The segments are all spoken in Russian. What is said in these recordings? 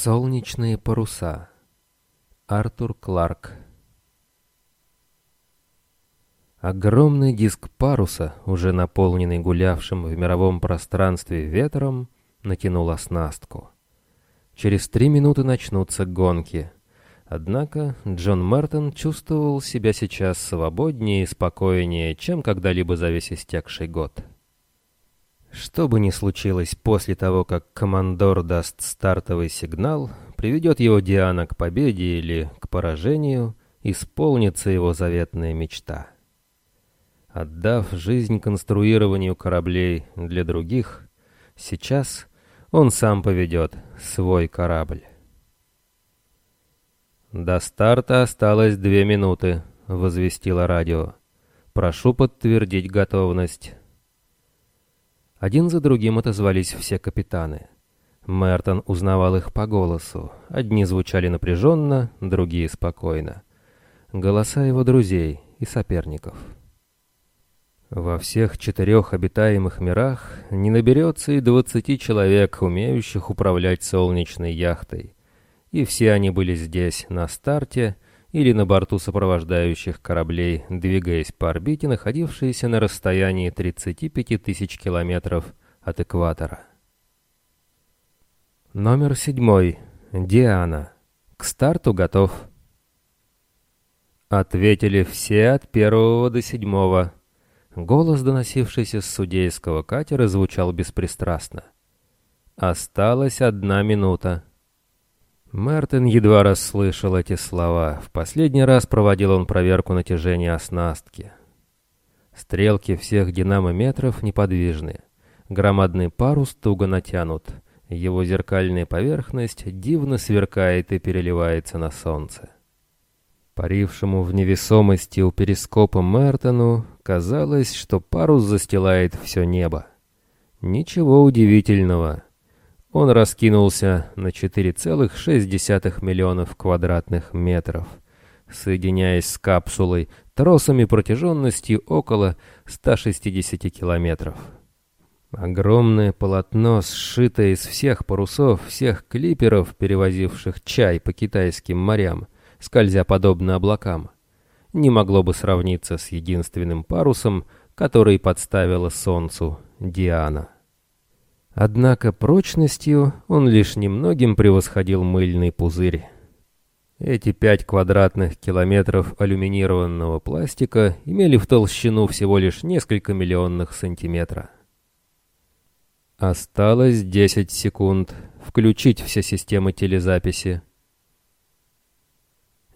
Солнечные паруса. Артур Кларк. Огромный диск паруса, уже наполненный гулявшим в мировом пространстве ветром, натянул оснастку. Через три минуты начнутся гонки. Однако Джон Мартин чувствовал себя сейчас свободнее и спокойнее, чем когда-либо за весь истекший год. Что бы ни случилось после того, как командор даст стартовый сигнал, приведет его Диана к победе или к поражению, исполнится его заветная мечта. Отдав жизнь конструированию кораблей для других, сейчас он сам поведет свой корабль. «До старта осталось две минуты», — возвестило радио. «Прошу подтвердить готовность». Один за другим отозвались все капитаны. Мертон узнавал их по голосу. Одни звучали напряженно, другие спокойно. Голоса его друзей и соперников. Во всех четырех обитаемых мирах не наберется и двадцати человек, умеющих управлять солнечной яхтой. И все они были здесь, на старте, или на борту сопровождающих кораблей, двигаясь по орбите, находившейся на расстоянии 35 тысяч километров от экватора. Номер седьмой. Диана. К старту готов. Ответили все от первого до седьмого. Голос, доносившийся с судейского катера, звучал беспристрастно. Осталась одна минута. Мартин едва расслышал эти слова. В последний раз проводил он проверку натяжения оснастки. Стрелки всех динамометров неподвижны. Громадный парус туго натянут. Его зеркальная поверхность дивно сверкает и переливается на солнце. Парившему в невесомости у перископа Мертону казалось, что парус застилает все небо. Ничего удивительного. Он раскинулся на 4,6 миллионов квадратных метров, соединяясь с капсулой тросами протяженностью около 160 километров. Огромное полотно, сшитое из всех парусов, всех клиперов, перевозивших чай по китайским морям, скользя подобно облакам, не могло бы сравниться с единственным парусом, который подставила Солнцу Диана. Однако прочностью он лишь немногим превосходил мыльный пузырь. Эти пять квадратных километров алюминированного пластика имели в толщину всего лишь несколько миллионных сантиметра. Осталось 10 секунд. Включить все системы телезаписи.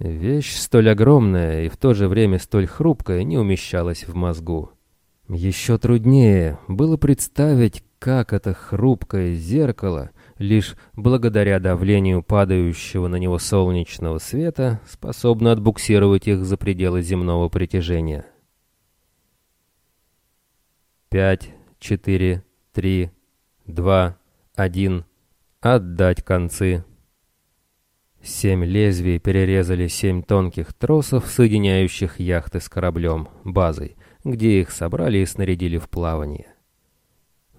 Вещь столь огромная и в то же время столь хрупкая не умещалась в мозгу. Еще труднее было представить, как это хрупкое зеркало, лишь благодаря давлению падающего на него солнечного света, способно отбуксировать их за пределы земного притяжения. Пять, четыре, три, два, один. Отдать концы. Семь лезвий перерезали семь тонких тросов, соединяющих яхты с кораблем, базой, где их собрали и снарядили в плавание.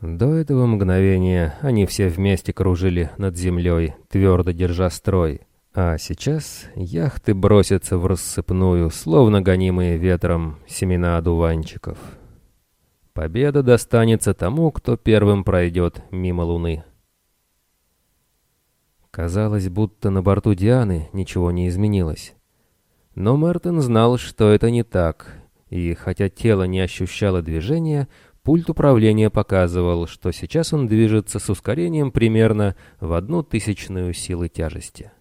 До этого мгновения они все вместе кружили над землей, твердо держа строй. А сейчас яхты бросятся в рассыпную, словно гонимые ветром семена одуванчиков. Победа достанется тому, кто первым пройдет мимо Луны. Казалось, будто на борту Дианы ничего не изменилось. Но Мартин знал, что это не так, и хотя тело не ощущало движения, Пульт управления показывал, что сейчас он движется с ускорением примерно в одну тысячную силы тяжести.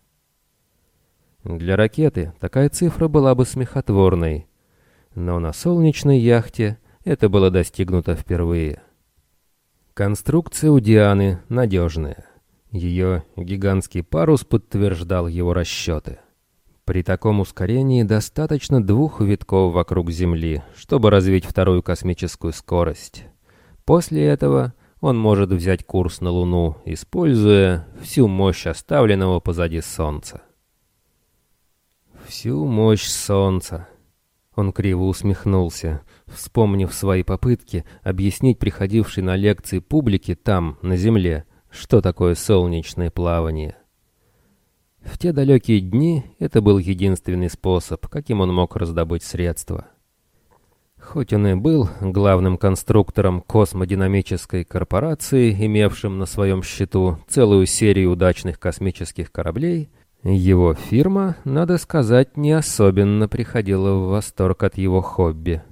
Для ракеты такая цифра была бы смехотворной, но на солнечной яхте это было достигнуто впервые. Конструкция у Дианы надежная. Ее гигантский парус подтверждал его расчеты. При таком ускорении достаточно двух витков вокруг Земли, чтобы развить вторую космическую скорость. После этого он может взять курс на Луну, используя всю мощь оставленного позади Солнца. Всю мощь Солнца. Он криво усмехнулся, вспомнив свои попытки объяснить приходившей на лекции публике там, на Земле, что такое солнечное плавание. В те далекие дни это был единственный способ, каким он мог раздобыть средства. Хоть он и был главным конструктором космодинамической корпорации, имевшим на своем счету целую серию удачных космических кораблей, его фирма, надо сказать, не особенно приходила в восторг от его хобби.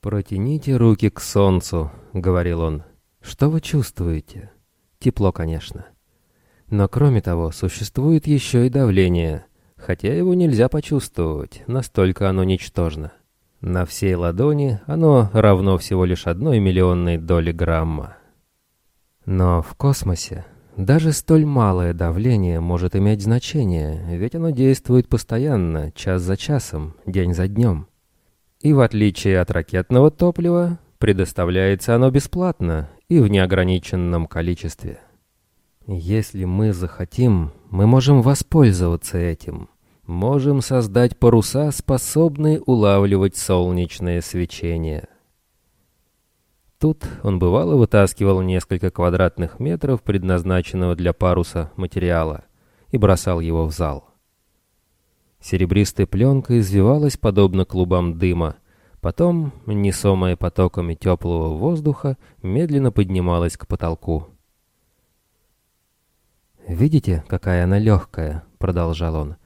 «Протяните руки к солнцу», — говорил он. «Что вы чувствуете?» «Тепло, конечно». Но кроме того, существует еще и давление, хотя его нельзя почувствовать, настолько оно ничтожно. На всей ладони оно равно всего лишь одной миллионной доли грамма. Но в космосе даже столь малое давление может иметь значение, ведь оно действует постоянно, час за часом, день за днем. И в отличие от ракетного топлива, предоставляется оно бесплатно и в неограниченном количестве. Если мы захотим, мы можем воспользоваться этим. Можем создать паруса, способные улавливать солнечное свечение. Тут он бывало вытаскивал несколько квадратных метров предназначенного для паруса материала и бросал его в зал. Серебристая пленка извивалась подобно клубам дыма, потом, несомая потоками теплого воздуха, медленно поднималась к потолку. «Видите, какая она легкая?» — продолжал он.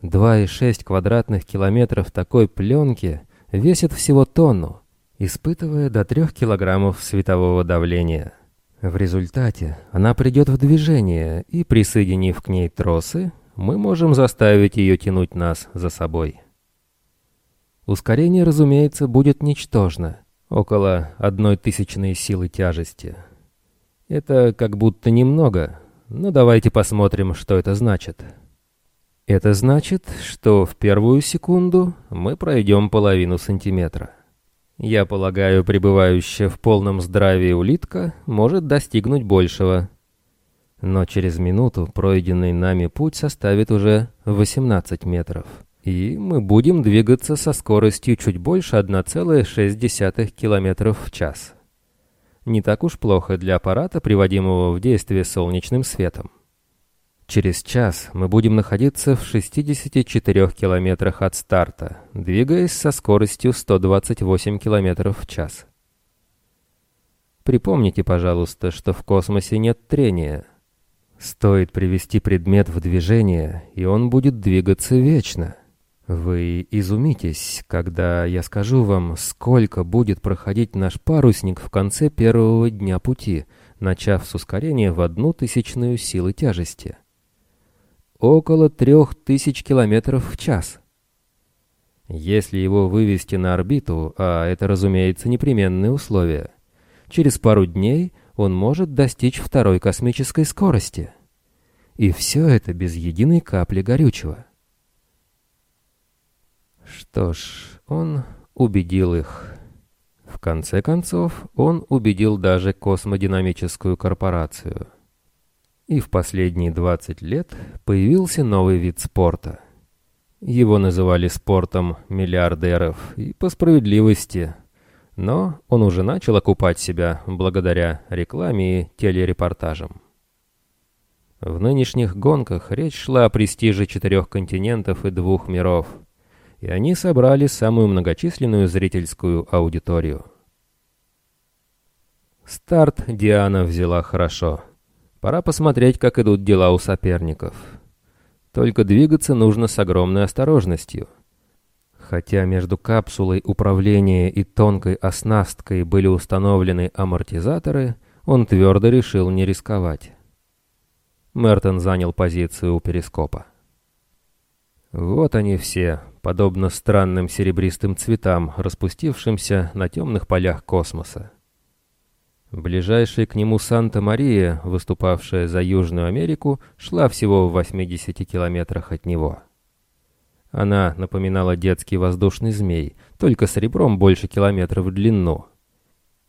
«Два и шесть квадратных километров такой пленки весит всего тонну, испытывая до трех килограммов светового давления. В результате она придет в движение, и, присоединив к ней тросы, мы можем заставить ее тянуть нас за собой». Ускорение, разумеется, будет ничтожно, около одной тысячной силы тяжести. Это как будто немного, ну давайте посмотрим, что это значит. Это значит, что в первую секунду мы пройдем половину сантиметра. Я полагаю, пребывающая в полном здравии улитка может достигнуть большего. Но через минуту пройденный нами путь составит уже 18 метров. И мы будем двигаться со скоростью чуть больше 1,6 км в час не так уж плохо для аппарата, приводимого в действие солнечным светом. Через час мы будем находиться в 64 километрах от старта, двигаясь со скоростью 128 километров в час. Припомните, пожалуйста, что в космосе нет трения. Стоит привести предмет в движение, и он будет двигаться вечно. Вы изумитесь, когда я скажу вам, сколько будет проходить наш парусник в конце первого дня пути, начав с ускорения в одну тысячную силы тяжести. Около трех тысяч километров в час. Если его вывести на орбиту, а это, разумеется, непременное условие, через пару дней он может достичь второй космической скорости. И все это без единой капли горючего. Что ж, он убедил их. В конце концов, он убедил даже космодинамическую корпорацию. И в последние 20 лет появился новый вид спорта. Его называли спортом миллиардеров, и по справедливости. Но он уже начал окупать себя благодаря рекламе и телерепортажам. В нынешних гонках речь шла о престиже четырех континентов и двух миров – и они собрали самую многочисленную зрительскую аудиторию. Старт Диана взяла хорошо. Пора посмотреть, как идут дела у соперников. Только двигаться нужно с огромной осторожностью. Хотя между капсулой управления и тонкой оснасткой были установлены амортизаторы, он твердо решил не рисковать. Мертон занял позицию у перископа. Вот они все, подобно странным серебристым цветам, распустившимся на темных полях космоса. Ближайшая к нему Санта-Мария, выступавшая за Южную Америку, шла всего в 80 километрах от него. Она напоминала детский воздушный змей, только с ребром больше километров в длину.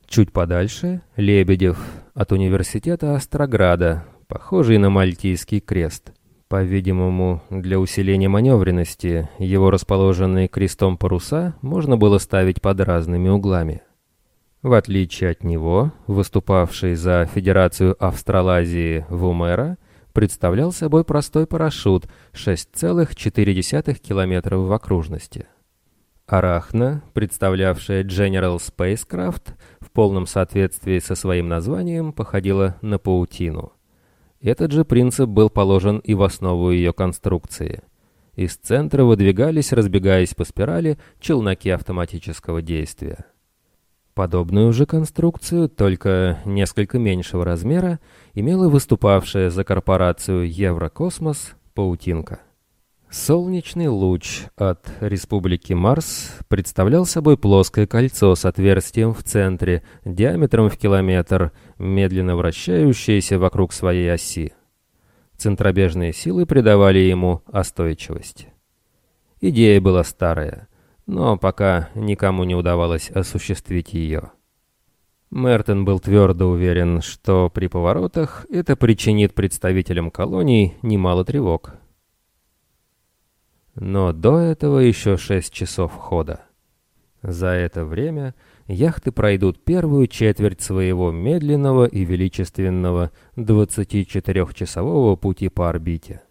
Чуть подальше — Лебедев от университета Острограда, похожий на мальтийский крест — по-видимому, для усиления маневренности его расположенные крестом паруса можно было ставить под разными углами. В отличие от него, выступавший за Федерацию Австралазии Вумера представлял собой простой парашют 6,4 км в окружности. Арахна, представлявшая General Spacecraft, в полном соответствии со своим названием, походила на паутину. Этот же принцип был положен и в основу ее конструкции. Из центра выдвигались, разбегаясь по спирали, челноки автоматического действия. Подобную же конструкцию, только несколько меньшего размера, имела выступавшая за корпорацию Еврокосмос паутинка. Солнечный луч от Республики Марс представлял собой плоское кольцо с отверстием в центре, диаметром в километр, медленно вращающееся вокруг своей оси. Центробежные силы придавали ему остойчивость. Идея была старая — но пока никому не удавалось осуществить ее. Мертон был твердо уверен, что при поворотах это причинит представителям колоний немало тревог. Но до этого еще шесть часов хода. За это время яхты пройдут первую четверть своего медленного и величественного 24-часового пути по орбите.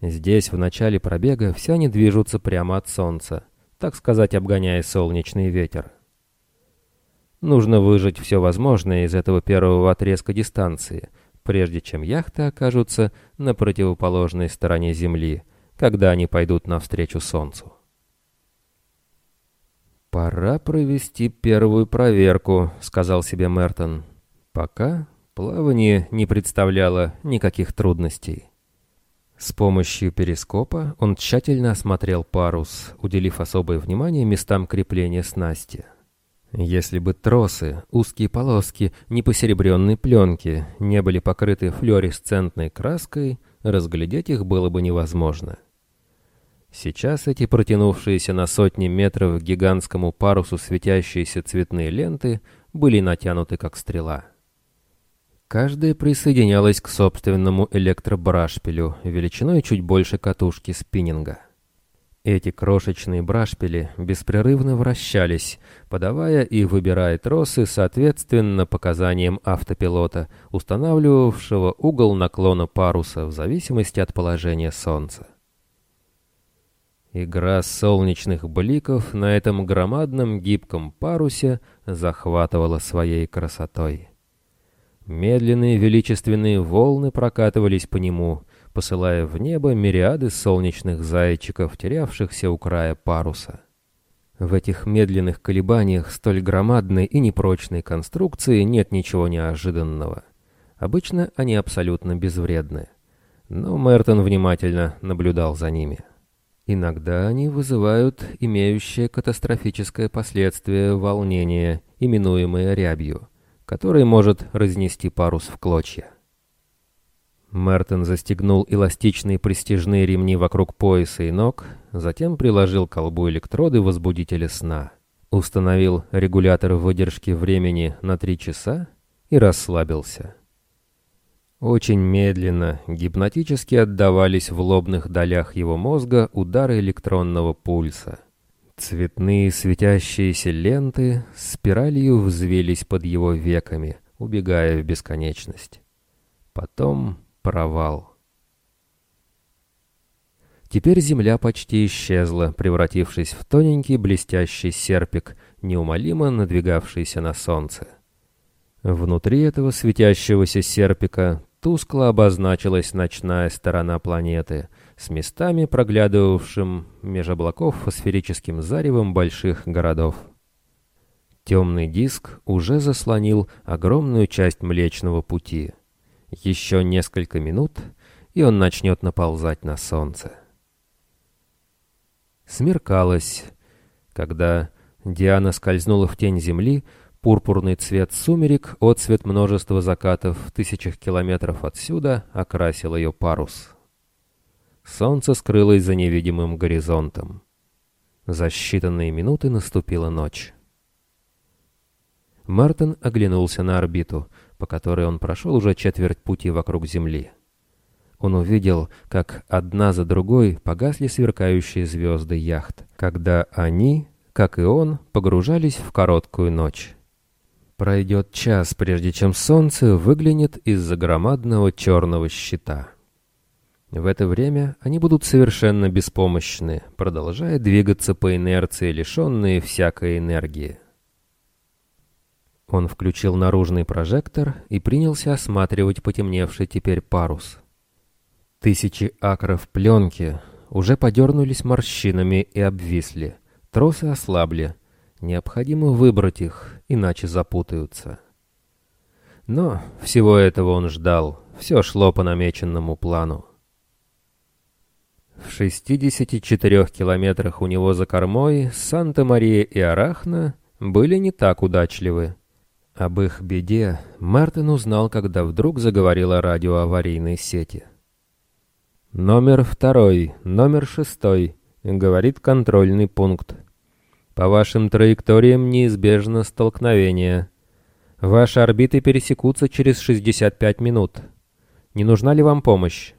Здесь в начале пробега все они движутся прямо от Солнца, так сказать, обгоняя солнечный ветер. Нужно выжать все возможное из этого первого отрезка дистанции, прежде чем яхты окажутся на противоположной стороне Земли, когда они пойдут навстречу Солнцу. «Пора провести первую проверку», — сказал себе Мертон. «Пока плавание не представляло никаких трудностей». С помощью перископа он тщательно осмотрел парус, уделив особое внимание местам крепления снасти. Если бы тросы, узкие полоски непосеребренной пленки не были покрыты флуоресцентной краской, разглядеть их было бы невозможно. Сейчас эти протянувшиеся на сотни метров гигантскому парусу светящиеся цветные ленты были натянуты как стрела. Каждая присоединялась к собственному электробрашпилю величиной чуть больше катушки спиннинга. Эти крошечные брашпили беспрерывно вращались, подавая и выбирая тросы соответственно показаниям автопилота, устанавливавшего угол наклона паруса в зависимости от положения Солнца. Игра солнечных бликов на этом громадном гибком парусе захватывала своей красотой. Медленные величественные волны прокатывались по нему, посылая в небо мириады солнечных зайчиков, терявшихся у края паруса. В этих медленных колебаниях столь громадной и непрочной конструкции нет ничего неожиданного. Обычно они абсолютно безвредны. Но Мертон внимательно наблюдал за ними. Иногда они вызывают имеющее катастрофическое последствие волнение, именуемое рябью который может разнести парус в клочья. Мертон застегнул эластичные престижные ремни вокруг пояса и ног, затем приложил к колбу электроды возбудителя сна, установил регулятор выдержки времени на три часа и расслабился. Очень медленно, гипнотически отдавались в лобных долях его мозга удары электронного пульса — Цветные светящиеся ленты спиралью взвелись под его веками, убегая в бесконечность. Потом провал. Теперь земля почти исчезла, превратившись в тоненький блестящий серпик, неумолимо надвигавшийся на солнце. Внутри этого светящегося серпика тускло обозначилась ночная сторона планеты — с местами, проглядывавшим меж облаков фосферическим заревом больших городов. Темный диск уже заслонил огромную часть Млечного Пути. Еще несколько минут, и он начнет наползать на солнце. Смеркалось, когда Диана скользнула в тень земли, пурпурный цвет сумерек, отцвет множества закатов в тысячах километров отсюда окрасил ее парус. Солнце скрылось за невидимым горизонтом. За считанные минуты наступила ночь. Мартин оглянулся на орбиту, по которой он прошел уже четверть пути вокруг Земли. Он увидел, как одна за другой погасли сверкающие звезды яхт, когда они, как и он, погружались в короткую ночь. Пройдет час, прежде чем солнце выглянет из-за громадного черного щита. В это время они будут совершенно беспомощны, продолжая двигаться по инерции, лишенные всякой энергии. Он включил наружный прожектор и принялся осматривать потемневший теперь парус. Тысячи акров пленки уже подернулись морщинами и обвисли, тросы ослабли, необходимо выбрать их, иначе запутаются. Но всего этого он ждал, все шло по намеченному плану. В 64 километрах у него за кормой Санта-Мария и Арахна были не так удачливы. Об их беде Мартин узнал, когда вдруг заговорила радио аварийной сети. «Номер второй, номер шестой», — говорит контрольный пункт. «По вашим траекториям неизбежно столкновение. Ваши орбиты пересекутся через 65 минут. Не нужна ли вам помощь?»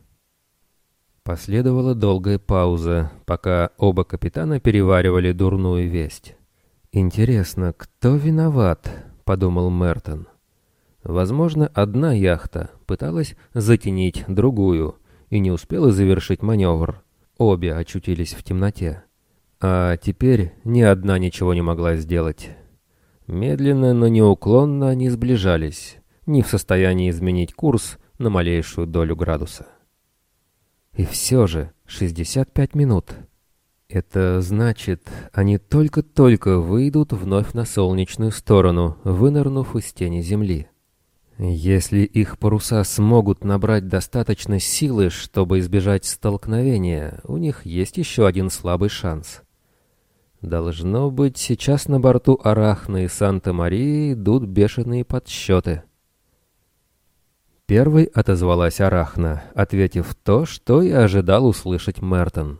Последовала долгая пауза, пока оба капитана переваривали дурную весть. «Интересно, кто виноват?» — подумал Мертон. Возможно, одна яхта пыталась затенить другую и не успела завершить маневр. Обе очутились в темноте. А теперь ни одна ничего не могла сделать. Медленно, но неуклонно они сближались, не в состоянии изменить курс на малейшую долю градуса. И все же 65 минут. Это значит, они только-только выйдут вновь на солнечную сторону, вынырнув из тени Земли. Если их паруса смогут набрать достаточно силы, чтобы избежать столкновения, у них есть еще один слабый шанс. Должно быть, сейчас на борту Арахны и Санта-Марии идут бешеные подсчеты. Первой отозвалась Арахна, ответив то, что и ожидал услышать Мертон.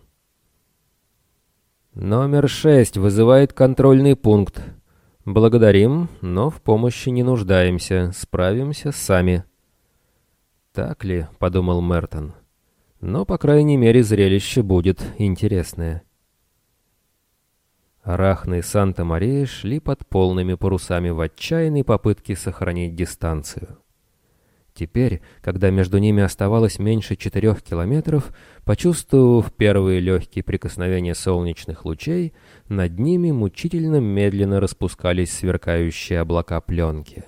«Номер шесть вызывает контрольный пункт. Благодарим, но в помощи не нуждаемся, справимся сами». «Так ли?» — подумал Мертон. «Но, по крайней мере, зрелище будет интересное». Арахна и Санта-Мария шли под полными парусами в отчаянной попытке сохранить дистанцию. Теперь, когда между ними оставалось меньше четырех километров, почувствовав первые легкие прикосновения солнечных лучей, над ними мучительно медленно распускались сверкающие облака пленки.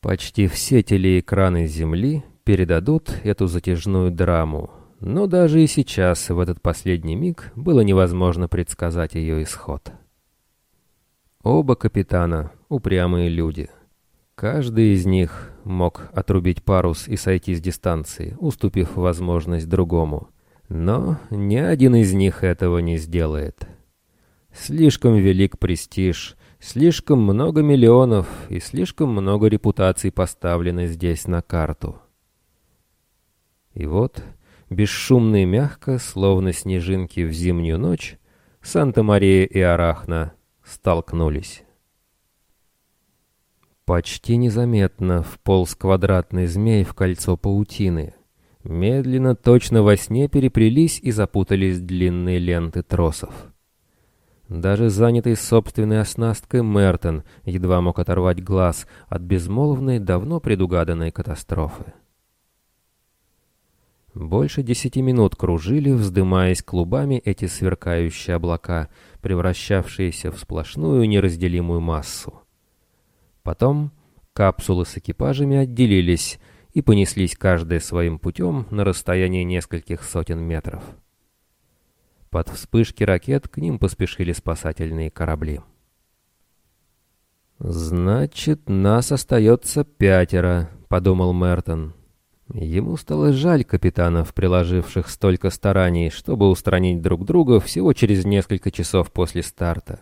Почти все телеэкраны Земли передадут эту затяжную драму, но даже и сейчас, в этот последний миг, было невозможно предсказать ее исход. Оба капитана — упрямые люди — Каждый из них мог отрубить парус и сойти с дистанции, уступив возможность другому. Но ни один из них этого не сделает. Слишком велик престиж, слишком много миллионов и слишком много репутаций поставлены здесь на карту. И вот, бесшумно и мягко, словно снежинки в зимнюю ночь, Санта-Мария и Арахна столкнулись. Почти незаметно вполз квадратный змей в кольцо паутины. Медленно, точно во сне переплелись и запутались длинные ленты тросов. Даже занятый собственной оснасткой Мертон едва мог оторвать глаз от безмолвной, давно предугаданной катастрофы. Больше десяти минут кружили, вздымаясь клубами эти сверкающие облака, превращавшиеся в сплошную неразделимую массу. Потом капсулы с экипажами отделились и понеслись каждая своим путем на расстоянии нескольких сотен метров. Под вспышки ракет к ним поспешили спасательные корабли. «Значит, нас остается пятеро», — подумал Мертон. Ему стало жаль капитанов, приложивших столько стараний, чтобы устранить друг друга всего через несколько часов после старта.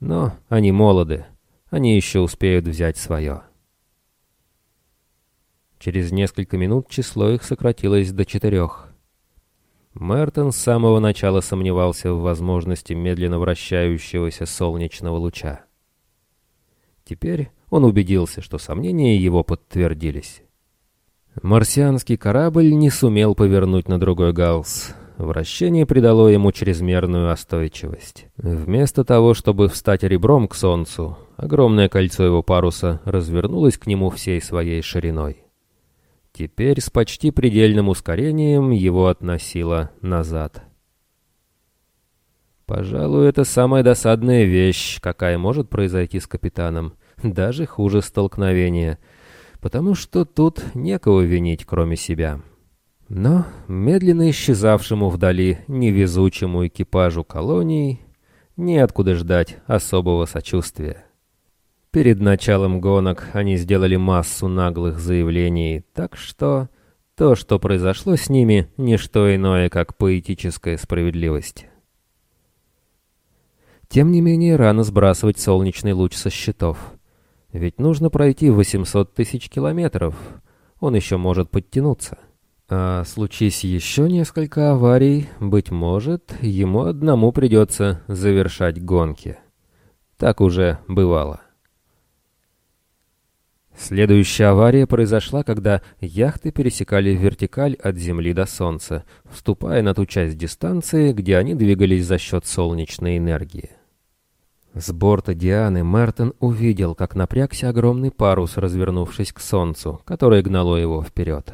Но они молоды, они еще успеют взять свое. Через несколько минут число их сократилось до четырех. Мертон с самого начала сомневался в возможности медленно вращающегося солнечного луча. Теперь он убедился, что сомнения его подтвердились. Марсианский корабль не сумел повернуть на другой галс. Вращение придало ему чрезмерную остойчивость. Вместо того, чтобы встать ребром к Солнцу, огромное кольцо его паруса развернулось к нему всей своей шириной. Теперь с почти предельным ускорением его относило назад. Пожалуй, это самая досадная вещь, какая может произойти с капитаном, даже хуже столкновения, потому что тут некого винить, кроме себя. Но медленно исчезавшему вдали невезучему экипажу колоний неоткуда ждать особого сочувствия. Перед началом гонок они сделали массу наглых заявлений, так что то, что произошло с ними, не что иное, как поэтическая справедливость. Тем не менее, рано сбрасывать солнечный луч со счетов. Ведь нужно пройти 800 тысяч километров. Он еще может подтянуться. А случись еще несколько аварий, быть может, ему одному придется завершать гонки. Так уже бывало. Следующая авария произошла, когда яхты пересекали вертикаль от Земли до Солнца, вступая на ту часть дистанции, где они двигались за счет солнечной энергии. С борта Дианы Мартин увидел, как напрягся огромный парус, развернувшись к Солнцу, которое гнало его вперед.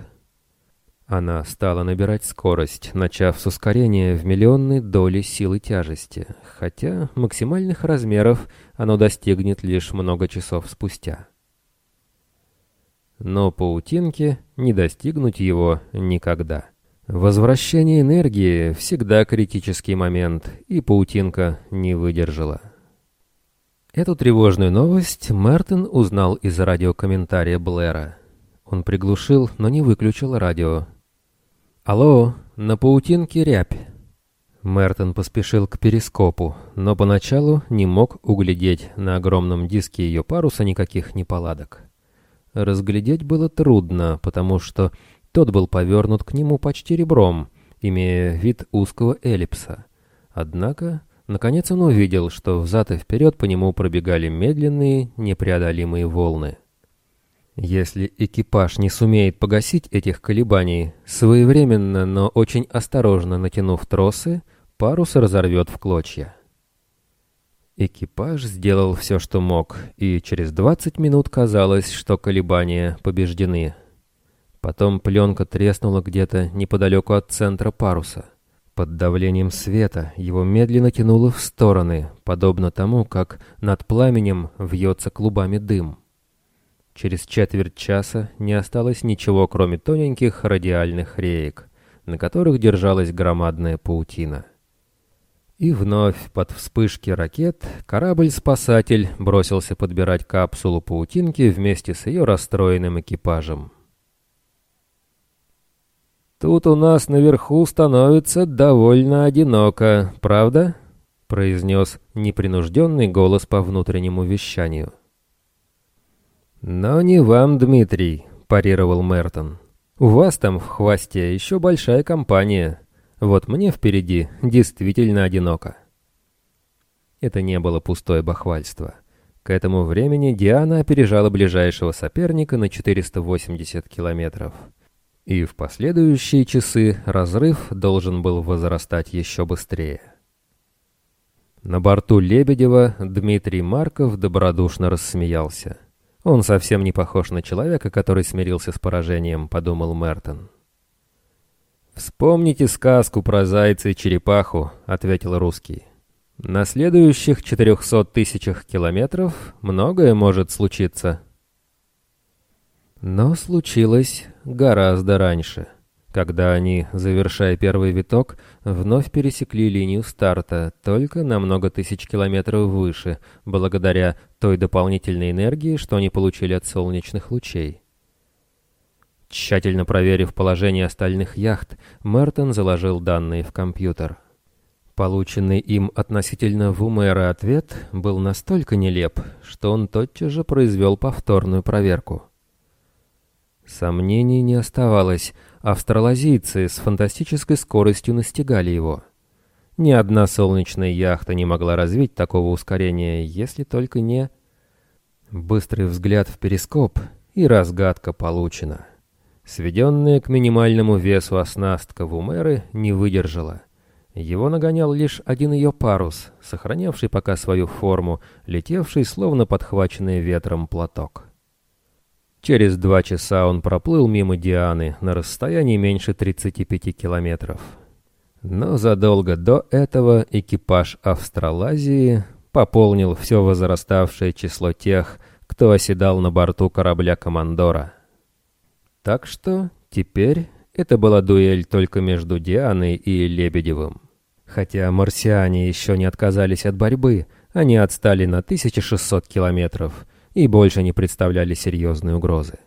Она стала набирать скорость, начав с ускорения в миллионной доли силы тяжести, хотя максимальных размеров оно достигнет лишь много часов спустя. Но паутинке не достигнуть его никогда. Возвращение энергии всегда критический момент, и паутинка не выдержала. Эту тревожную новость Мартин узнал из радиокомментария Блэра. Он приглушил, но не выключил радио. «Алло, на паутинке рябь». Мертон поспешил к перископу, но поначалу не мог углядеть на огромном диске ее паруса никаких неполадок. Разглядеть было трудно, потому что тот был повернут к нему почти ребром, имея вид узкого эллипса. Однако Наконец он увидел, что взад и вперед по нему пробегали медленные, непреодолимые волны. Если экипаж не сумеет погасить этих колебаний, своевременно, но очень осторожно натянув тросы, парус разорвет в клочья. Экипаж сделал все, что мог, и через 20 минут казалось, что колебания побеждены. Потом пленка треснула где-то неподалеку от центра паруса. Под давлением света его медленно тянуло в стороны, подобно тому, как над пламенем вьется клубами дым. Через четверть часа не осталось ничего, кроме тоненьких радиальных реек, на которых держалась громадная паутина. И вновь под вспышки ракет корабль-спасатель бросился подбирать капсулу паутинки вместе с ее расстроенным экипажем. «Тут у нас наверху становится довольно одиноко, правда?» — произнес непринужденный голос по внутреннему вещанию. «Но не вам, Дмитрий», — парировал Мертон. «У вас там в хвосте еще большая компания. Вот мне впереди действительно одиноко». Это не было пустое бахвальство. К этому времени Диана опережала ближайшего соперника на 480 километров — и в последующие часы разрыв должен был возрастать еще быстрее. На борту Лебедева Дмитрий Марков добродушно рассмеялся. «Он совсем не похож на человека, который смирился с поражением», — подумал Мертон. «Вспомните сказку про зайца и черепаху», — ответил русский. «На следующих четырехсот тысячах километров многое может случиться». Но случилось гораздо раньше, когда они, завершая первый виток, вновь пересекли линию старта только на много тысяч километров выше, благодаря той дополнительной энергии, что они получили от солнечных лучей. Тщательно проверив положение остальных яхт, Мертон заложил данные в компьютер. Полученный им относительно Вумера ответ был настолько нелеп, что он тотчас же произвел повторную проверку. Сомнений не оставалось. Австралазийцы с фантастической скоростью настигали его. Ни одна солнечная яхта не могла развить такого ускорения, если только не... Быстрый взгляд в перископ, и разгадка получена. Сведенная к минимальному весу оснастка Вумеры не выдержала. Его нагонял лишь один ее парус, сохранявший пока свою форму, летевший, словно подхваченный ветром платок. Через два часа он проплыл мимо Дианы на расстоянии меньше 35 километров. Но задолго до этого экипаж Австралазии пополнил все возраставшее число тех, кто оседал на борту корабля «Командора». Так что теперь это была дуэль только между Дианой и Лебедевым. Хотя марсиане еще не отказались от борьбы, они отстали на 1600 километров и больше не представляли серьезной угрозы.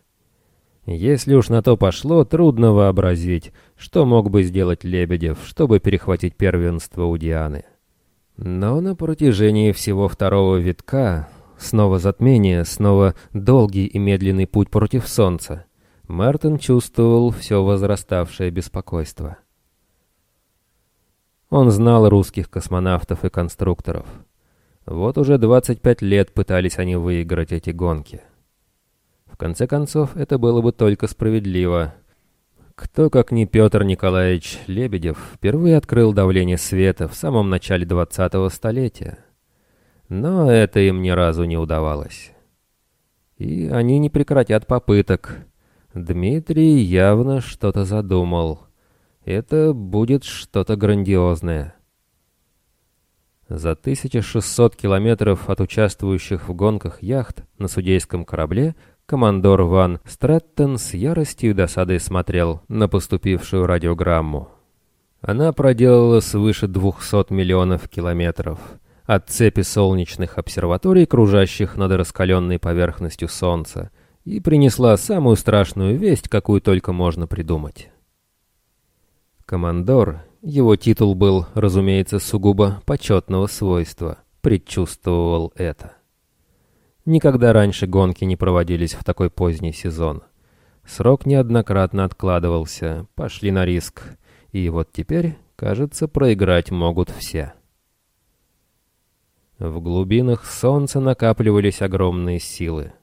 Если уж на то пошло, трудно вообразить, что мог бы сделать Лебедев, чтобы перехватить первенство у Дианы. Но на протяжении всего второго витка, снова затмение, снова долгий и медленный путь против Солнца, Мартин чувствовал все возраставшее беспокойство. Он знал русских космонавтов и конструкторов. Вот уже 25 лет пытались они выиграть эти гонки. В конце концов, это было бы только справедливо. Кто, как не Петр Николаевич Лебедев, впервые открыл давление света в самом начале 20-го столетия. Но это им ни разу не удавалось. И они не прекратят попыток. Дмитрий явно что-то задумал. Это будет что-то грандиозное. За 1600 километров от участвующих в гонках яхт на судейском корабле командор Ван Стрэттон с яростью и досадой смотрел на поступившую радиограмму. Она проделала свыше 200 миллионов километров от цепи солнечных обсерваторий, кружащих над раскаленной поверхностью Солнца, и принесла самую страшную весть, какую только можно придумать. Командор, его титул был, разумеется, сугубо почетного свойства, предчувствовал это. Никогда раньше гонки не проводились в такой поздний сезон. Срок неоднократно откладывался, пошли на риск, и вот теперь, кажется, проиграть могут все. В глубинах солнца накапливались огромные силы.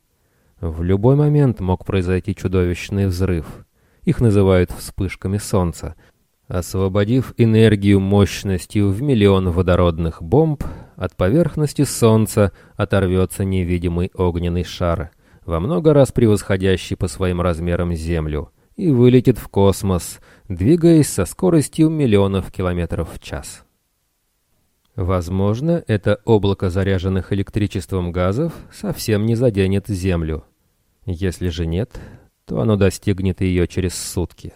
В любой момент мог произойти чудовищный взрыв. Их называют вспышками солнца, Освободив энергию мощностью в миллион водородных бомб, от поверхности Солнца оторвется невидимый огненный шар, во много раз превосходящий по своим размерам Землю, и вылетит в космос, двигаясь со скоростью миллионов километров в час. Возможно, это облако заряженных электричеством газов совсем не заденет Землю. Если же нет, то оно достигнет ее через сутки.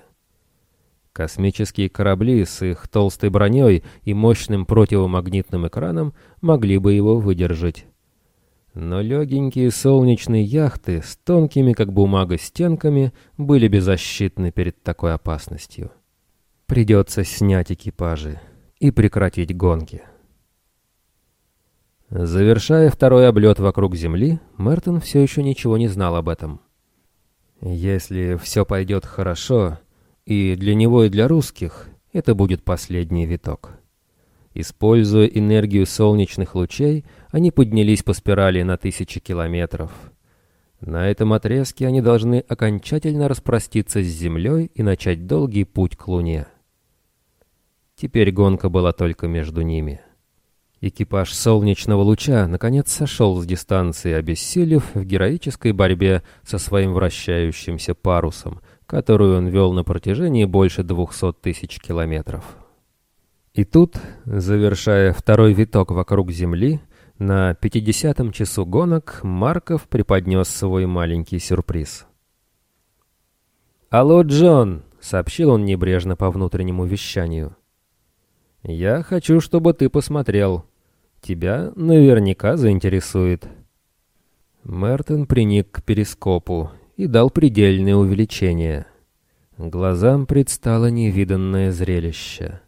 Космические корабли с их толстой броней и мощным противомагнитным экраном могли бы его выдержать. Но легенькие солнечные яхты с тонкими, как бумага, стенками были беззащитны перед такой опасностью. Придется снять экипажи и прекратить гонки. Завершая второй облет вокруг Земли, Мертон все еще ничего не знал об этом. Если все пойдет хорошо, и для него, и для русских это будет последний виток. Используя энергию солнечных лучей, они поднялись по спирали на тысячи километров. На этом отрезке они должны окончательно распроститься с Землей и начать долгий путь к Луне. Теперь гонка была только между ними. Экипаж солнечного луча наконец сошел с дистанции, обессилев в героической борьбе со своим вращающимся парусом, которую он вел на протяжении больше двухсот тысяч километров. И тут, завершая второй виток вокруг Земли, на пятидесятом часу гонок Марков преподнес свой маленький сюрприз. «Алло, Джон!» — сообщил он небрежно по внутреннему вещанию. «Я хочу, чтобы ты посмотрел. Тебя наверняка заинтересует». Мертон приник к перископу и дал предельное увеличение. Глазам предстало невиданное зрелище.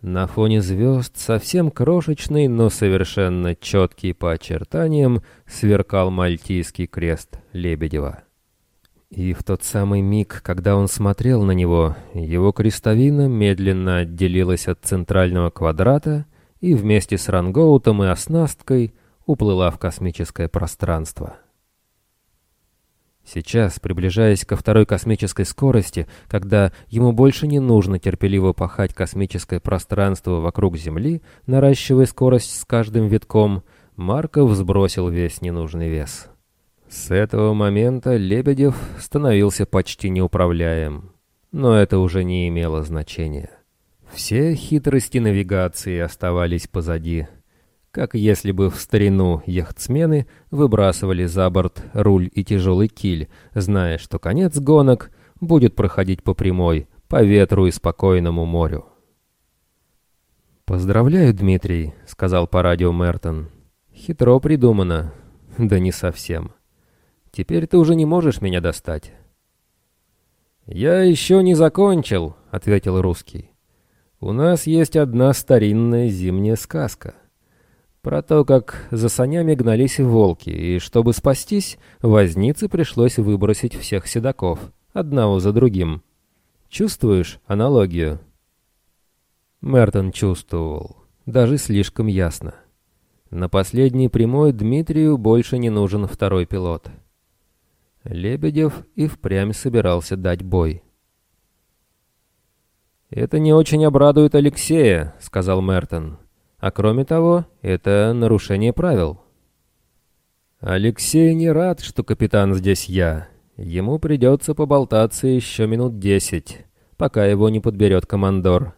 На фоне звезд, совсем крошечный, но совершенно четкий по очертаниям, сверкал мальтийский крест Лебедева. И в тот самый миг, когда он смотрел на него, его крестовина медленно отделилась от центрального квадрата и вместе с рангоутом и оснасткой уплыла в космическое пространство. Сейчас, приближаясь ко второй космической скорости, когда ему больше не нужно терпеливо пахать космическое пространство вокруг Земли, наращивая скорость с каждым витком, Марков сбросил весь ненужный вес. С этого момента Лебедев становился почти неуправляем. Но это уже не имело значения. Все хитрости навигации оставались позади как если бы в старину яхтсмены выбрасывали за борт руль и тяжелый киль, зная, что конец гонок будет проходить по прямой, по ветру и спокойному морю. «Поздравляю, Дмитрий», — сказал по радио Мертон. «Хитро придумано. Да не совсем. Теперь ты уже не можешь меня достать». «Я еще не закончил», — ответил русский. «У нас есть одна старинная зимняя сказка» про то, как за санями гнались волки, и чтобы спастись, вознице пришлось выбросить всех седаков, одного за другим. Чувствуешь аналогию? Мертон чувствовал, даже слишком ясно. На последней прямой Дмитрию больше не нужен второй пилот. Лебедев и впрямь собирался дать бой. «Это не очень обрадует Алексея», — сказал Мертон. А кроме того, это нарушение правил. Алексей не рад, что капитан здесь я. Ему придется поболтаться еще минут десять, пока его не подберет командор.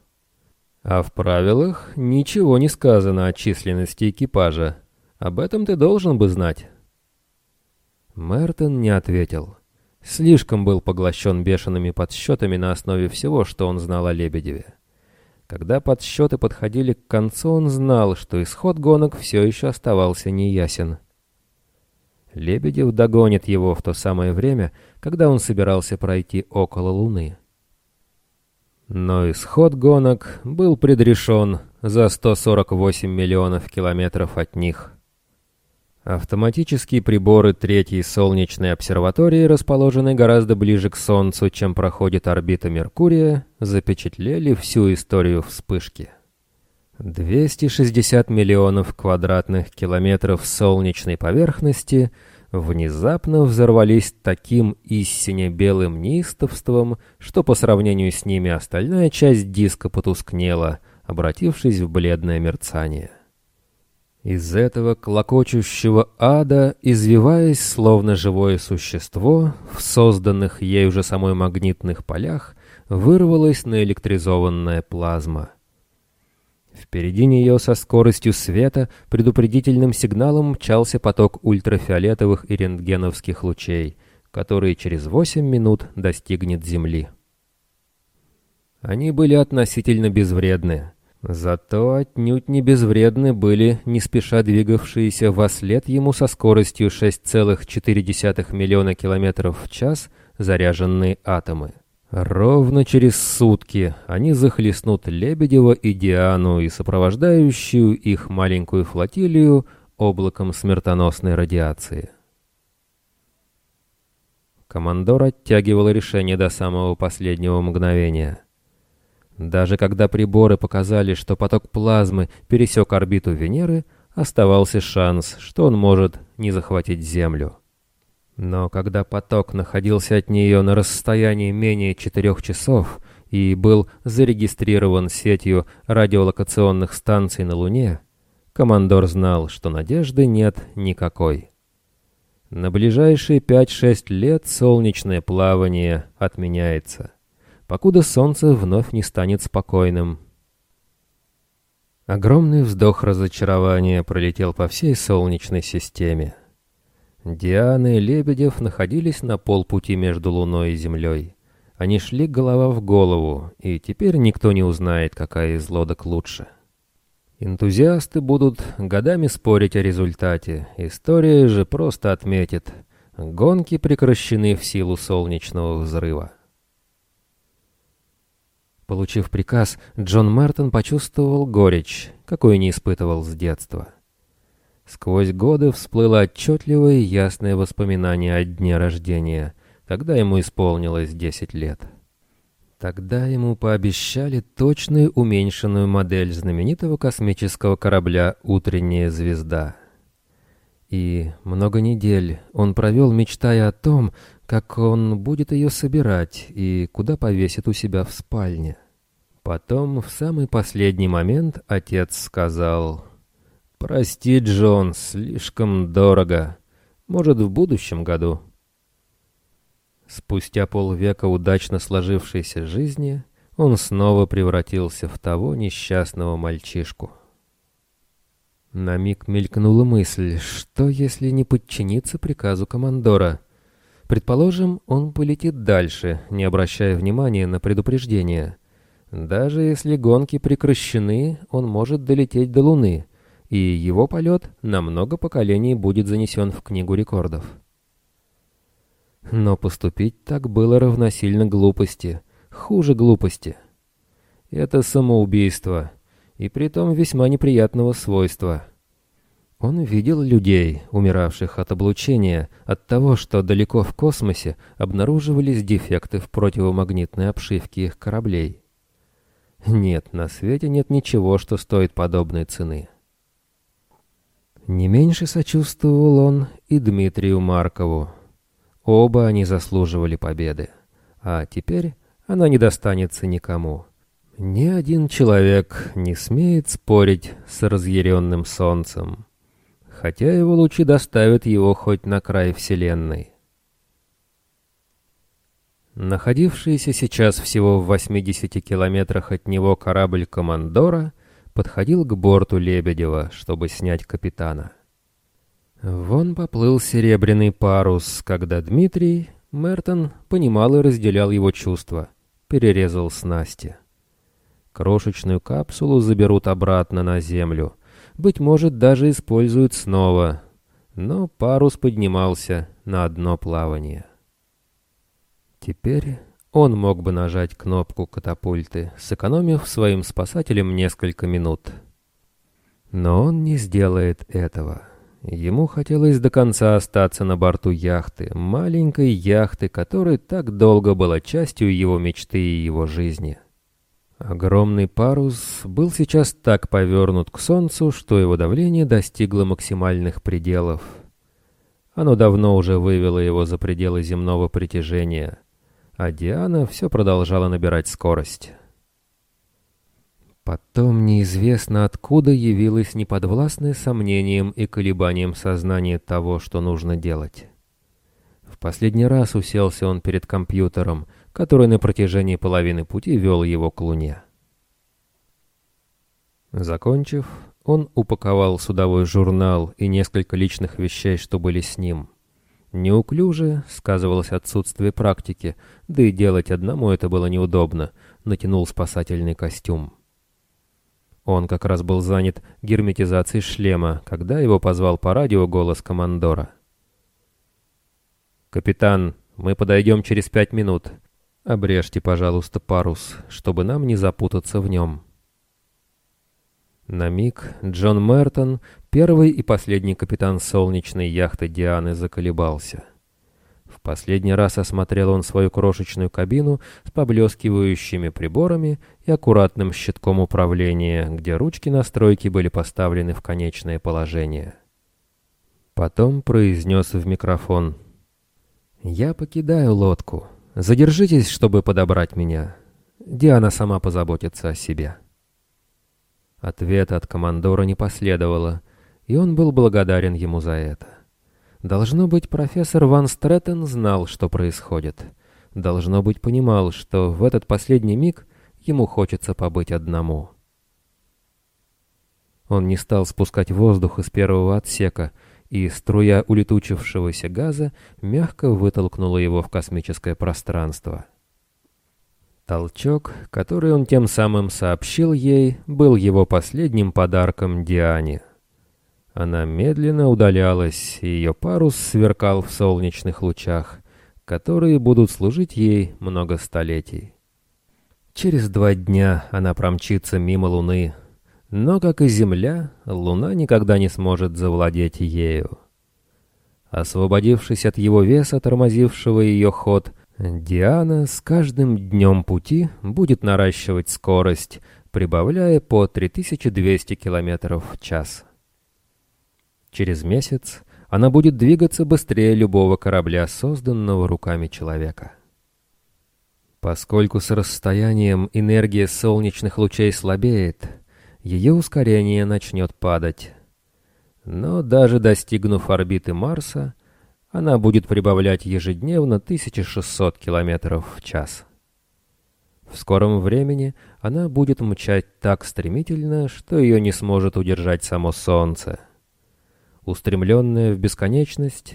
А в правилах ничего не сказано о численности экипажа. Об этом ты должен бы знать. Мертон не ответил. Слишком был поглощен бешеными подсчетами на основе всего, что он знал о Лебедеве. Когда подсчеты подходили к концу, он знал, что исход гонок все еще оставался неясен. Лебедев догонит его в то самое время, когда он собирался пройти около Луны. Но исход гонок был предрешен за 148 миллионов километров от них. Автоматические приборы третьей солнечной обсерватории, расположенной гораздо ближе к Солнцу, чем проходит орбита Меркурия, запечатлели всю историю вспышки. 260 миллионов квадратных километров солнечной поверхности внезапно взорвались таким истине белым неистовством, что по сравнению с ними остальная часть диска потускнела, обратившись в бледное мерцание. Из этого клокочущего ада, извиваясь, словно живое существо, в созданных ей уже самой магнитных полях, вырвалась наэлектризованная плазма. Впереди нее со скоростью света предупредительным сигналом мчался поток ультрафиолетовых и рентгеновских лучей, который через 8 минут достигнет Земли. Они были относительно безвредны. Зато отнюдь не безвредны были не спеша двигавшиеся во след ему со скоростью 6,4 миллиона километров в час заряженные атомы. Ровно через сутки они захлестнут Лебедева и Диану и сопровождающую их маленькую флотилию облаком смертоносной радиации. Командор оттягивал решение до самого последнего мгновения — даже когда приборы показали, что поток плазмы пересек орбиту Венеры, оставался шанс, что он может не захватить Землю. Но когда поток находился от нее на расстоянии менее четырех часов и был зарегистрирован сетью радиолокационных станций на Луне, командор знал, что надежды нет никакой. На ближайшие 5-6 лет солнечное плавание отменяется покуда солнце вновь не станет спокойным. Огромный вздох разочарования пролетел по всей Солнечной системе. Диана и Лебедев находились на полпути между Луной и Землей. Они шли голова в голову, и теперь никто не узнает, какая из лодок лучше. Энтузиасты будут годами спорить о результате, история же просто отметит. Гонки прекращены в силу солнечного взрыва. Получив приказ, Джон Мартин почувствовал горечь, какой не испытывал с детства. Сквозь годы всплыло отчетливое и ясное воспоминание о дне рождения, когда ему исполнилось 10 лет. Тогда ему пообещали точную уменьшенную модель знаменитого космического корабля «Утренняя звезда». И много недель он провел, мечтая о том, как он будет ее собирать и куда повесит у себя в спальне. Потом, в самый последний момент, отец сказал, «Прости, Джон, слишком дорого. Может, в будущем году». Спустя полвека удачно сложившейся жизни он снова превратился в того несчастного мальчишку. На миг мелькнула мысль, что если не подчиниться приказу командора? Предположим, он полетит дальше, не обращая внимания на предупреждение. Даже если гонки прекращены, он может долететь до Луны, и его полет на много поколений будет занесен в Книгу рекордов. Но поступить так было равносильно глупости, хуже глупости. Это самоубийство, и притом весьма неприятного свойства. Он видел людей, умиравших от облучения, от того, что далеко в космосе обнаруживались дефекты в противомагнитной обшивке их кораблей. Нет, на свете нет ничего, что стоит подобной цены. Не меньше сочувствовал он и Дмитрию Маркову. Оба они заслуживали победы. А теперь она не достанется никому. Ни один человек не смеет спорить с разъяренным солнцем, хотя его лучи доставят его хоть на край Вселенной. Находившийся сейчас всего в 80 километрах от него корабль «Командора» подходил к борту Лебедева, чтобы снять капитана. Вон поплыл серебряный парус, когда Дмитрий, Мертон, понимал и разделял его чувства, перерезал снасти. Крошечную капсулу заберут обратно на землю, быть может, даже используют снова, но парус поднимался на одно плавание. Теперь он мог бы нажать кнопку катапульты, сэкономив своим спасателям несколько минут. Но он не сделает этого. Ему хотелось до конца остаться на борту яхты, маленькой яхты, которая так долго была частью его мечты и его жизни. Огромный парус был сейчас так повернут к солнцу, что его давление достигло максимальных пределов. Оно давно уже вывело его за пределы земного притяжения, а Диана все продолжала набирать скорость. Потом неизвестно откуда явилось неподвластное сомнением и колебанием сознания того, что нужно делать. В последний раз уселся он перед компьютером, который на протяжении половины пути вел его к Луне. Закончив, он упаковал судовой журнал и несколько личных вещей, что были с ним. Неуклюже сказывалось отсутствие практики, да и делать одному это было неудобно, натянул спасательный костюм. Он как раз был занят герметизацией шлема, когда его позвал по радио голос командора. «Капитан, мы подойдем через пять минут. Обрежьте, пожалуйста, парус, чтобы нам не запутаться в нем». На миг Джон Мертон, первый и последний капитан солнечной яхты Дианы, заколебался — в последний раз осмотрел он свою крошечную кабину с поблескивающими приборами и аккуратным щитком управления, где ручки настройки были поставлены в конечное положение. Потом произнес в микрофон. «Я покидаю лодку. Задержитесь, чтобы подобрать меня. Диана сама позаботится о себе». Ответа от командора не последовало, и он был благодарен ему за это. Должно быть, профессор Ван Стрэттен знал, что происходит. Должно быть, понимал, что в этот последний миг ему хочется побыть одному. Он не стал спускать воздух из первого отсека, и струя улетучившегося газа мягко вытолкнула его в космическое пространство. Толчок, который он тем самым сообщил ей, был его последним подарком Диане. Она медленно удалялась, и ее парус сверкал в солнечных лучах, которые будут служить ей много столетий. Через два дня она промчится мимо Луны, но, как и Земля, Луна никогда не сможет завладеть ею. Освободившись от его веса, тормозившего ее ход, Диана с каждым днем пути будет наращивать скорость, прибавляя по 3200 км в час. Через месяц она будет двигаться быстрее любого корабля, созданного руками человека. Поскольку с расстоянием энергия солнечных лучей слабеет, ее ускорение начнет падать. Но даже достигнув орбиты Марса, она будет прибавлять ежедневно 1600 км в час. В скором времени она будет мчать так стремительно, что ее не сможет удержать само Солнце. Устремленная в бесконечность,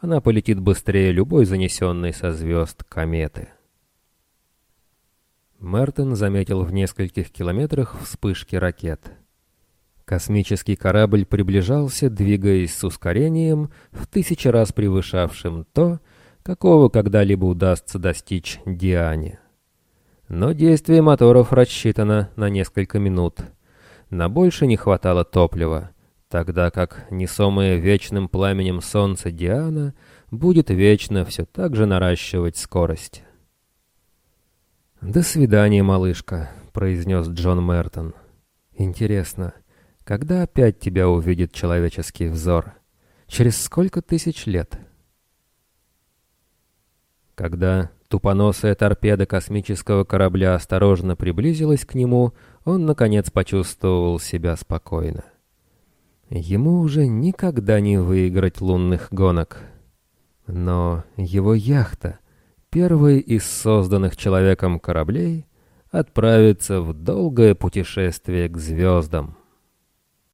она полетит быстрее любой занесенной со звезд кометы. Мертон заметил в нескольких километрах вспышки ракет. Космический корабль приближался, двигаясь с ускорением, в тысячи раз превышавшим то, какого когда-либо удастся достичь Диане. Но действие моторов рассчитано на несколько минут. На больше не хватало топлива, тогда как несомая вечным пламенем солнца Диана будет вечно все так же наращивать скорость. «До свидания, малышка», — произнес Джон Мертон. «Интересно, когда опять тебя увидит человеческий взор? Через сколько тысяч лет?» Когда Тупоносая торпеда космического корабля осторожно приблизилась к нему, он, наконец, почувствовал себя спокойно. Ему уже никогда не выиграть лунных гонок. Но его яхта, первый из созданных человеком кораблей, отправится в долгое путешествие к звездам.